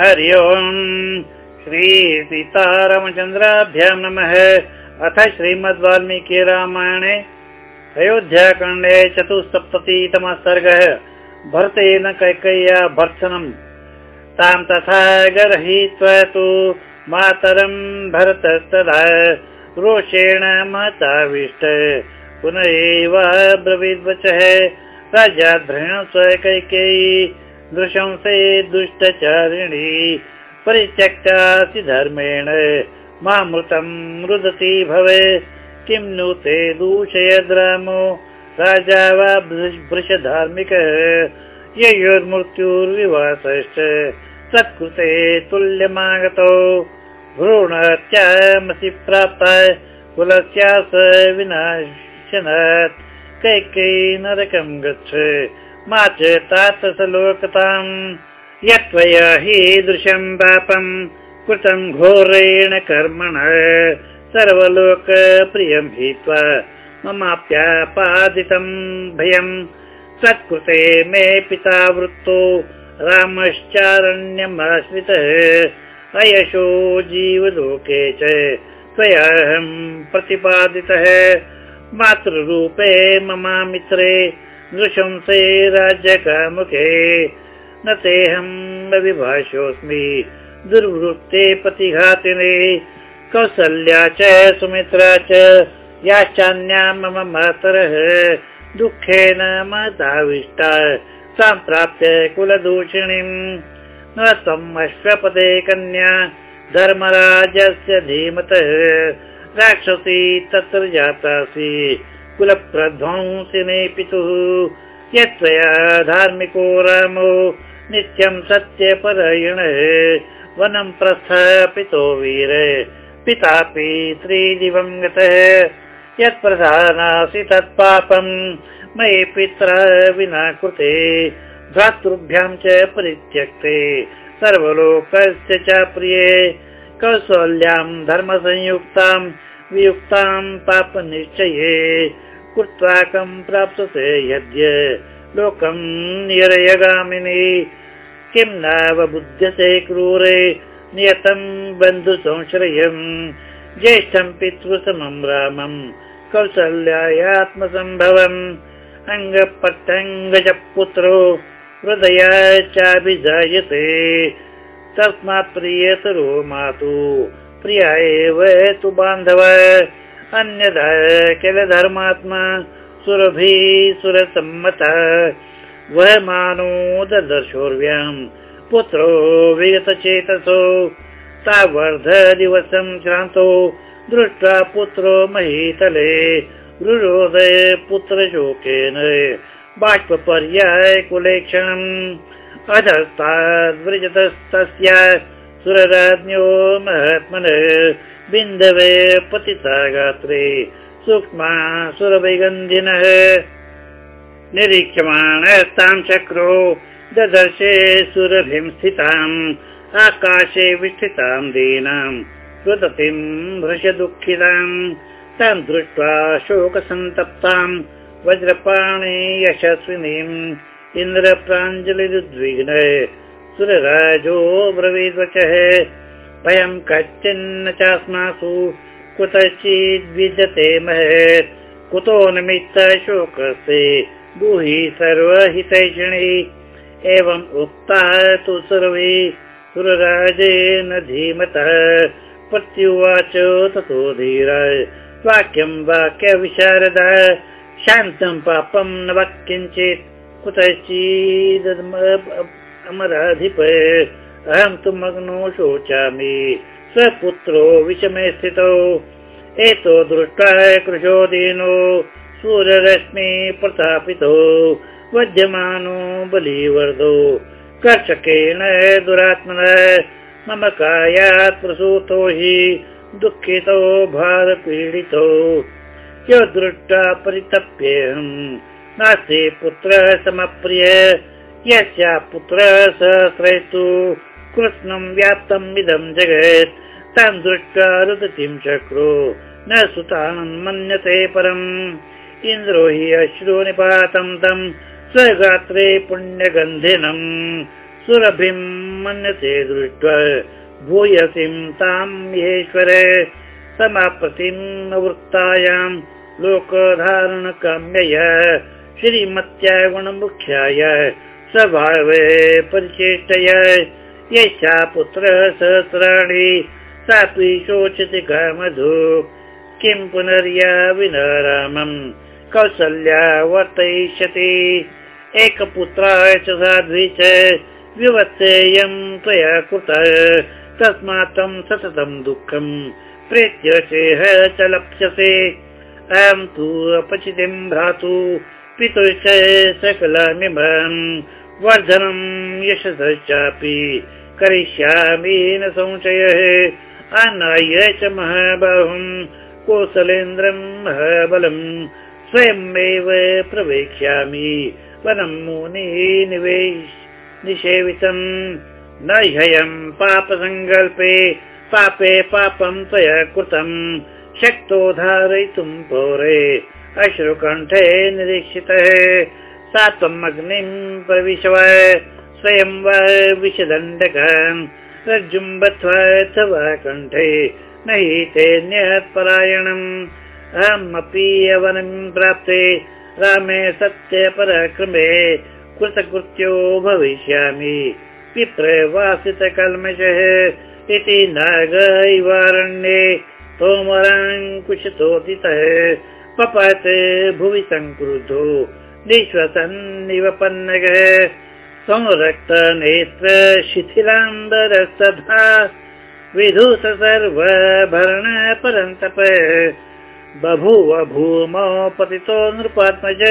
हरि ओम्। श्रीसीतारामचन्द्राभ्यां नमः। अथ श्रीमद् वाल्मीकि रामायणे अयोध्याकाण्डे चतुस्सप्ततितमः सर्गः। भरतेन कैकय्या भर्त्सनम्। तां तथा गरहीत्वा तु मातरं भरतस्तदा। रोषेण महताविष्ट पुनरेव ब्रवीद्वचः राजाध्रण कैकेयी नृशंसे दुष्टचारिणी परित्यक्तासि धर्मेण। मामृतं रुदति भवे किं नु ते दूषयद् रामो राजा वा भृशधार्मिकः ययोर्मृत्युर्विवासश्च। तत्कृते तुल्यमागतौ भ्रूणत्यामसि प्राप्त कुलस्यास विनाशनात् कैकै नरकं गच्छ मा च तातसलोकताम् यत्त्वया हीदृशं पापं कृतं घोरेण कर्मण सर्वलोकप्रियं भीत्वा ममाप्यापादितं भयम् तत्कृते मे पिता वृत्तो रामश्चारण्यमाश्रितः अयशो जीवलोके च त्वयाहं प्रतिपादितः मातृरूपे ममामित्रे नृशंसे राज्यकामुखे न तेऽहं विभाषोऽस्मि दुर्वृत्ते प्रतिघातिने। कौसल्या च सुमित्रा च याश्चान्या मम मातरः। दुःखेन मताविष्टा। सम्प्राप्य कुलदूषिणीम् न त्वम् अश्वपदे कन्या। धर्मराजस्य धीमतः। राक्षसी तत्र जातासि कुलप्रध्वंसिने पितुः यत्त्वया धार्मिको रामो नित्यं सत्यपरायणः वनं प्रस्थापितो वीर पितापि त्रिदिवं गतः। यत्प्रधानासि तत्पापं मयि पित्रा विना कृते। भ्रातृभ्यां च परित्यक्ते सर्वलोकस्य च प्रिये। कौसल्यां धर्मसंयुक्तां वियुक्तां पापनिश्चये कृत्वा कं प्राप्स्यते यद्य लोकं निरयगामिनी। किं नावबुध्यते क्रूरे नियतं बन्धुसंश्रयम् ज्येष्ठं पितृसमं रामं कौसल्यायात्मसम्भवम्। अङ्गपट्टङ्गज पुत्रो हृदय चाभिजायते तस्मात् प्रियतरो मातु प्रिया एव तु बान्धव। अन्यदा किल धर्मात्मा? सुरभि सुरसम्मत। वहमानो ददर्शोर्व्याम् पुत्रो विगतचेतसो। तावर्ध दिवसं श्रान्तो दृष्ट्वा पुत्रो महीतले। रुरोदय पुत्रशोकेन बाष्पर्याय कुलेक्षणम्। अधस्ताद्वृजतस्तस्य सुरराज्ञो महात्मन बिन्दवे पतिता गात्रे सूक्ष्मा सुरवैगन्धिनः। निरीक्षमाणस्तां चक्रो ददर्शे सुरभिं स्थिताम् आकाशे विष्ठितां दीनां रुदतिं भृशदुःखिताम् तां दृष्ट्वा शोकसन्तप्तां वज्रपाणि यशस्विनीम् इन्द्रप्राञ्जलिरुद्विग्न सुरराजो ब्रवीद्वचः। वयं कश्चिन्न चास्मासु कुतश्चिद्विद्यते महत् कुतो निमित्त शोकस्ते ब्रूहि सर्वहितैषिणी। एवम् उक्ताः तु सर्वे सुरराजेन धीमतः। प्रत्युवाच ततो धीर। वाक्यं वाक्यविशारद। शान्तं पापं न वा किञ्चित् कुतश्चिदमराधिप अहं तु मग्नो शोचामि। स्वपुत्रो विषमे स्थितौ। एतो दृष्ट्वा कृशो दीनो। सूर्यरश्मि प्रतापितो। वध्यमानो बलिवर्धो। कर्षकेण दुरात्मन। मम कायात् प्रसूतो हि दुःखितो भारपीडितो। यो दृष्टा परितप्येऽहम्। नास्ति पुत्रः समप्रिय यस्य पुत्रः सहस्रैस्तु कृत्स्नं व्याप्तम् इदं जगत् तान् दृष्ट्वा रुदतिं चक्रो न सुतान् मन्यते परम्। इन्द्रो हि अश्रु निपातं तं स्वगात्रे पुण्यगन्धिनम् सुरभिं मन्यते दृष्ट्वा भूयसीं ताम् येश्वर समापतिम् अवृत्तायां लोकधारणकाम्यय श्रीमत्या गुणमुख्याय स्वभावे परिचेष्टय। यशा पुत्र सहस्राणि सापि शोचति मधु किं पुनर्या विना रामम् कौसल्या वर्तयिष्यति। एकपुत्राय च साध्वी च विवत्सेयं त्वया कृत। तस्मात् तं सततं दुःखम् प्रेत्य चेह च लप्स्यसे। अहं तु अपचितिं भ्रातु पितुश्च सकलमिमम् वर्धनं यशसश्चापि करिष्यामि न संशयः। अनाय च महाबाहुम् कोसलेन्द्रम् महाबलम् स्वयमेव प्रवेक्ष्यामि। वनं मुनि निवेश निषेवितम् न ह्ययम् पापसङ्कल्पे पापे पापं त्वया कृतम् शक्तो धारयितुम् पौरे। अश्रुकण्ठे निरीक्षितः सा त्वम् अग्निम् प्रविशव स्वयं वा विषदण्डकम् रज्जुम् बत्वा अथवा कण्ठे न हि ते न्यत्परायणम् अहमपि अवनम् प्राप्ते रामे सत्यपराक्रमे कृतकृत्यो भविष्यामि। विप्रवासितकल्मषः इति नागैवारण्ये तोमराङ्कुशतोदितः। पपात भुवि सङ्क्रुद्धो निःश्वसन्निव पन्नगः संरक्तनेत्र शिथिलाम्बरस्तथा विधूत सर्वभरण परन्तप बभूव भूमौ पतितो नृपात्मज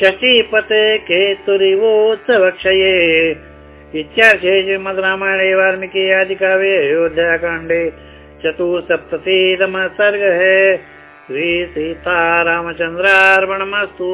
शशीपते केतुरिवोत्सवक्षये इत्याख्ये श्रीमद् रामायणे वाल्मीकि आदिकाव्ये अयोध्याकाण्डे चतुस्सप्ततितमः सर्गः श्रीसीतारामचन्द्रार्पणमस्तु